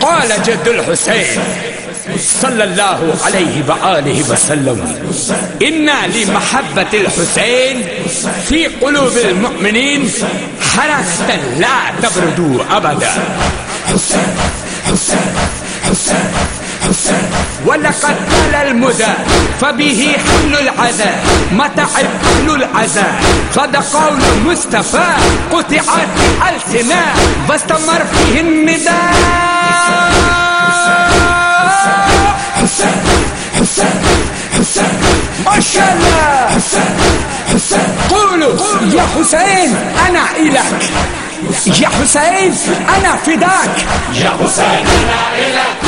قال جد الحسين صلى الله عليه وآله وسلم، إنا لمحبة الحسين في قلوب المؤمنين حركة لا تبرد أبدا حسين ولقد المدى، فبه حل العزاء متى حل العزاء قد قول المصطفى قطعت السنا واستمر فيه النداء. حسين حسين حسين ما شاء الله حسين حسين قولوا، يا حسين انا الك يا حسين انا فداك. يا حسين انا الك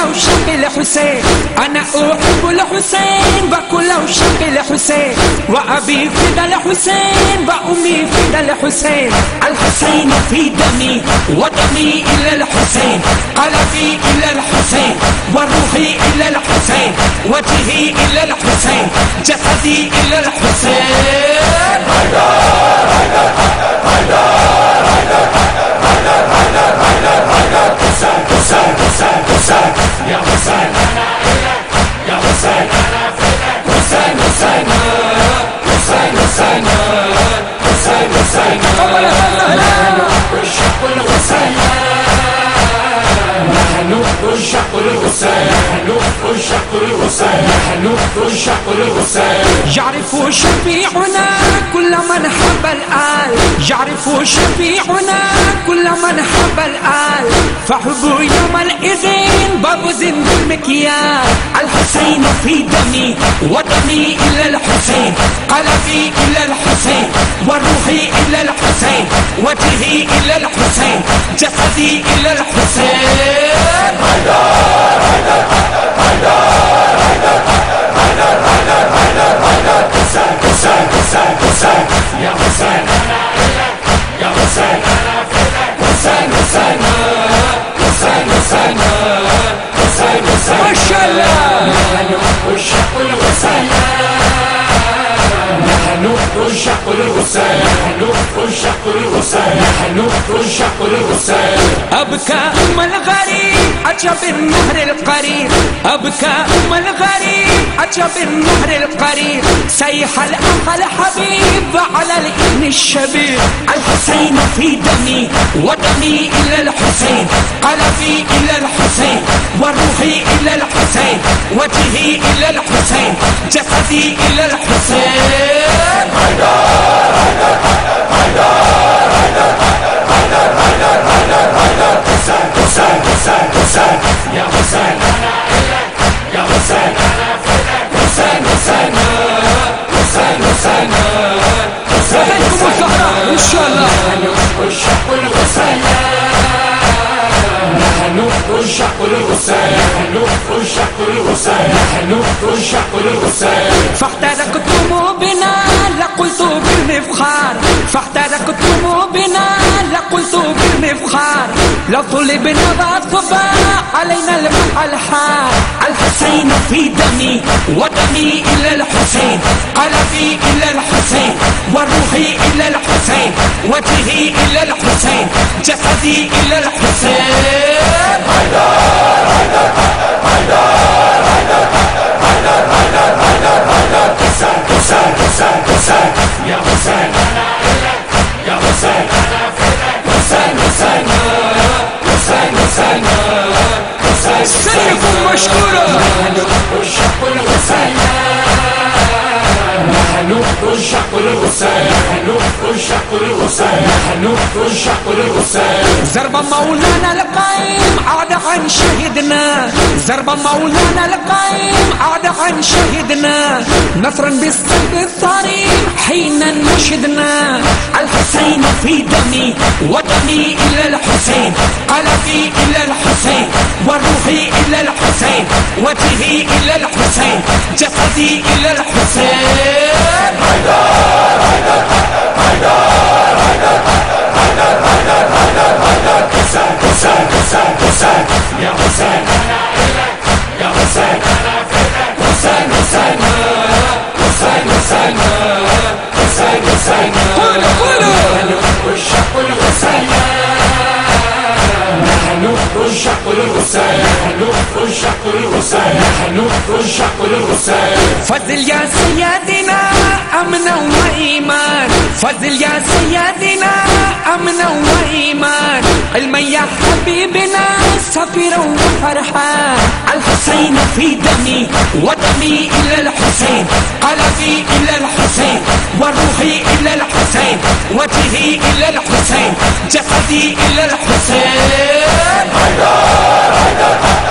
بكل عشاق الحسين أنا أحب الحسين بكل عشاق الحسين وأبي فدا الحسين وأمي فدا الحسين الحسين في دمي ودمي إلى الحسين قلبي إلى الحسين وروحي إلى الحسين وجهي إلى الحسين جسدي إلى الحسين نحن الحسين يعرف شفيعنا كل من حب الآل. يعرف شفيعنا كل من حب الآل. فحب يوم يومئذ بابز بالمكيال. الحسين في دمي ودمي إلى الحسين. قلبي إلى الحسين. وروحي إلى الحسين. وجهي إلى الحسين. جسدي إلى الحسين. حسين نحن عشاق الحسين نحن عشاق الحسين نحن عشاق الحسين نحن عشاق أبكى اچھا عجب النهر القريب أبكى أم الغريب عجب النهر اچھا القريب سيح الأخ الحبيب على الابن الشبيب الحسين في دمي ودمي إلى الحسين قلبي إلى الحسين وروحي إلى الحسين وجهي إلى الحسين جسدي إلى الحسين حسين حسين الزهراء إن شاء الله عشاق الحسين نحن عشاق الحسين نحن نحن فاحترقتم بنا لقلت بالمفخار فاحترقتم بنا لقلت بالمفخار لو طلبنا وصبا علينا الماء الحار الحسين في دمي ودمي إلى الحسين قلبي إلى الحسين وروحي إلى الحسين وجهي إلى الحسين جسدي إلى الحسين حيدر حيدر حيدر حيدر حيدر حيدر حيدر حيدر حسين حسين حسين حسين يا حسين انا الك يا حسين انا فداك حسين حسين حسين حسين حسين سيكون عشاق الحسين نحن عشاق الحسين نحن عشاق الحسين نحن عشاق الحسين ضرب مولانا القائم عاد عن شهدنا ضرب مولانا القائم عاد عن شهدنا نصرا بالصلب الصريم حين نشدنا الحسين في دمي ودمي إلى الحسين قلبي إلى الحسين وروحي إلى الحسين وجهي إلى الحسين جسدي إلى الحسين حسين حسين الحسين نحن الحسين نحن الحسين فضل يا سيدنا أمنا وإيمان فضل یا سیدنا يا سيدنا أمنا وإيمان علما يا حبيبنا سفيرا وفرحان الحسين في دمي ودمي إلى الحسين قلبي إلى الحسين وروحي إلى الحسين وجهي إلى الحسين جسدي إلى الحسين حسين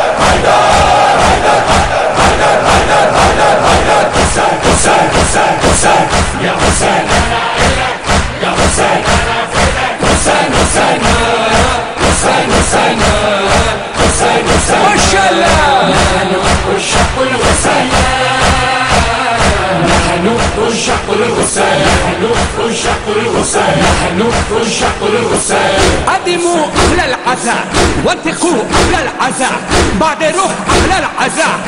الحسين نحن نعشق الحسين قدموا أهل العزاء وانتقوا أهل العزاء أهل العزاء